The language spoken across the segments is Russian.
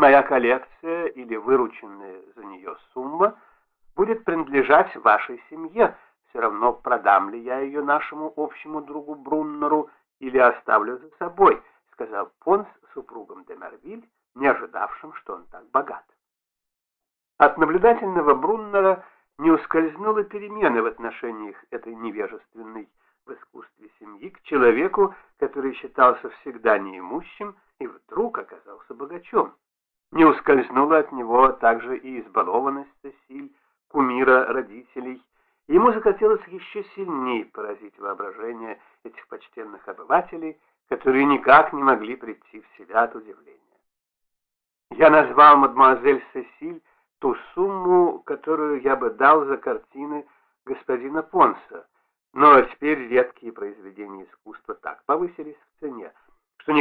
Моя коллекция или вырученная за нее сумма будет принадлежать вашей семье. Все равно продам ли я ее нашему общему другу Бруннеру или оставлю за собой, сказал Понс супругом де Мервиль, не ожидавшим, что он так богат. От наблюдательного Бруннера не ускользнула перемены в отношениях этой невежественной в искусстве семьи к человеку, который считался всегда неимущим и вдруг оказался богачом. Не ускользнула от него также и избалованность Сесиль, кумира родителей. Ему захотелось еще сильнее поразить воображение этих почтенных обывателей, которые никак не могли прийти в себя от удивления. Я назвал мадемуазель Сесиль ту сумму, которую я бы дал за картины господина Понса, но теперь редкие произведения искусства так повысились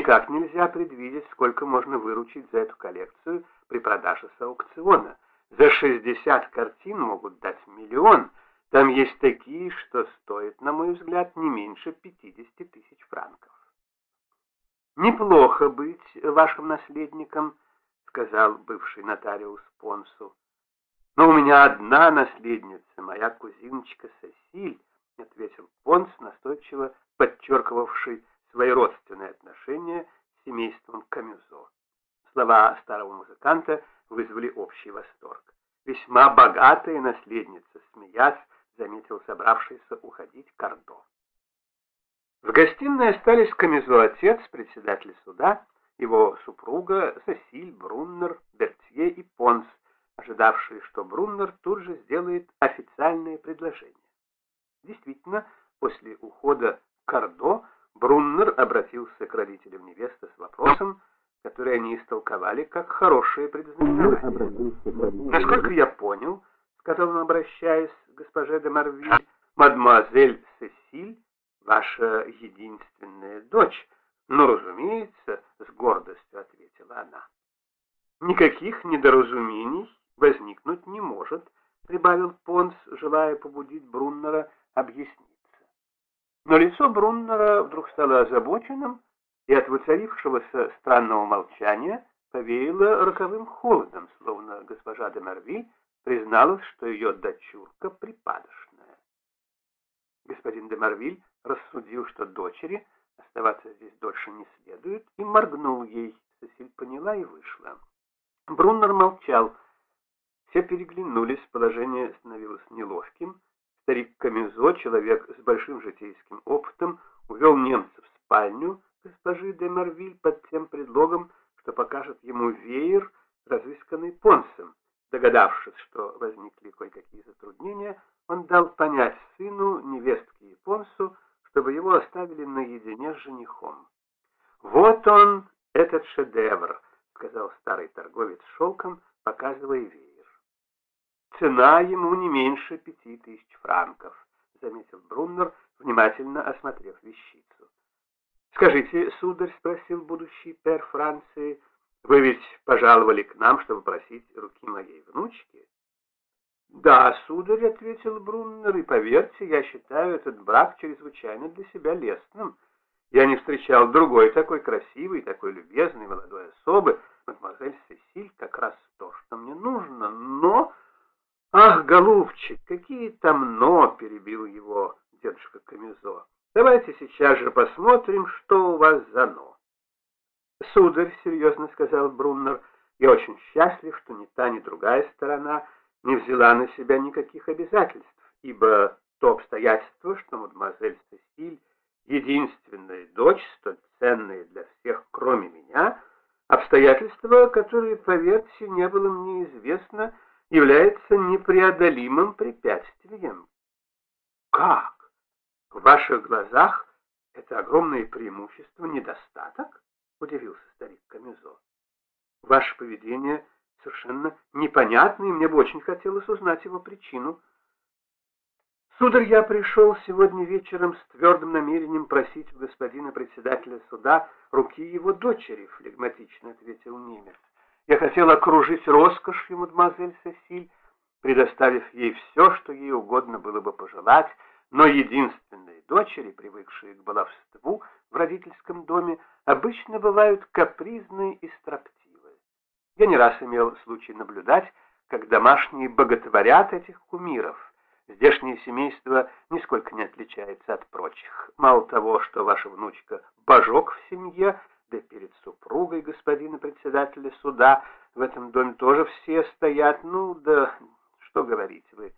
никак нельзя предвидеть, сколько можно выручить за эту коллекцию при продаже с аукциона. За 60 картин могут дать миллион. Там есть такие, что стоят, на мой взгляд, не меньше 50 тысяч франков. «Неплохо быть вашим наследником», — сказал бывший нотариус Понсу. «Но у меня одна наследница, моя кузиночка Сесиль», — ответил Понс, настойчиво подчеркивавший свои родственные отношения с семейством Камюзо. Слова старого музыканта вызвали общий восторг. «Весьма богатая наследница», — смеясь, заметил собравшийся уходить Кардо. В гостиной остались Камюзо отец, председатель суда, его супруга Сосиль, Бруннер, Бертье и Понс, ожидавшие, что Бруннер тут же сделает официальное предложение. Действительно, после ухода Кардо Бруннер обратился к родителям невесты с вопросом, который они истолковали как хорошее предзнаменование. «Насколько я понял, — сказал он, обращаясь к госпоже де Марвиль, — мадемуазель Сесиль — ваша единственная дочь, но, разумеется, — с гордостью ответила она. «Никаких недоразумений возникнуть не может», — прибавил Понс, желая побудить Бруннера объяснить. Но лицо Бруннера вдруг стало озабоченным, и от воцарившегося странного молчания повеяло роковым холодом, словно госпожа де Марвиль призналась, что ее дочурка припадочная. Господин де Марвиль рассудил, что дочери оставаться здесь дольше не следует, и моргнул ей. Сесиль поняла и вышла. Бруннер молчал. Все переглянулись, положение становилось неловким, Старик Камизо, человек с большим житейским опытом, увел немца в спальню госпожи де Марвиль под тем предлогом, что покажет ему веер, разысканный Понсом. Догадавшись, что возникли кое-какие затруднения, он дал понять сыну, невестке и Понсу, чтобы его оставили наедине с женихом. «Вот он, этот шедевр», — сказал старый торговец шелком, показывая веер. Цена ему не меньше пяти тысяч франков, заметил Бруннер, внимательно осмотрев вещицу. Скажите, сударь, спросил будущий пер Франции, вы ведь пожаловали к нам, чтобы просить руки моей внучки? Да, сударь, ответил Бруннер, и поверьте, я считаю этот брак чрезвычайно для себя лестным. Я не встречал другой такой красивой, такой любезной молодой особы, мадемуазель Сесиль, как раз то, что мне нужно, но... «Ах, голубчик, какие там «но», — перебил его дедушка Камизо. «Давайте сейчас же посмотрим, что у вас за «но». «Сударь», — серьезно сказал Бруннер, — «я очень счастлив, что ни та, ни другая сторона не взяла на себя никаких обязательств, ибо то обстоятельство, что мадемуазель Сесиль — единственная дочь, столь ценная для всех, кроме меня, обстоятельство, которое, поверьте, не было мне известно, — является непреодолимым препятствием. Как? В ваших глазах это огромное преимущество недостаток? Удивился старик Камизо. Ваше поведение совершенно непонятно, и мне бы очень хотелось узнать его причину. Сударь, я пришел сегодня вечером с твердым намерением просить у господина председателя суда руки его дочери, флегматично ответил немец. Я хотел окружить роскошью мадемуазель Сесиль, предоставив ей все, что ей угодно было бы пожелать, но единственные дочери, привыкшие к баловству в родительском доме, обычно бывают капризные и строптивые. Я не раз имел случай наблюдать, как домашние боготворят этих кумиров. Здешнее семейство нисколько не отличается от прочих. Мало того, что ваша внучка божок в семье, да перед супругой господина председателя суда в этом доме тоже все стоят. Ну, да что говорить, вы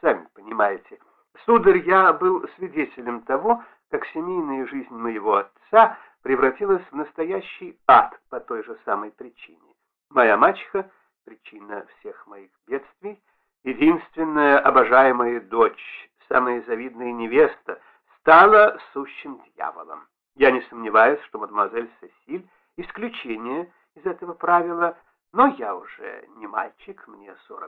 сами понимаете. Сударь, я был свидетелем того, как семейная жизнь моего отца превратилась в настоящий ад по той же самой причине. Моя мачеха — причина всех моих бедствий, единственная обожаемая дочь, самая завидная невеста, стала сущим дьяволом. Я не сомневаюсь, что мадемуазель Сесиль — исключение из этого правила, но я уже не мальчик, мне сорок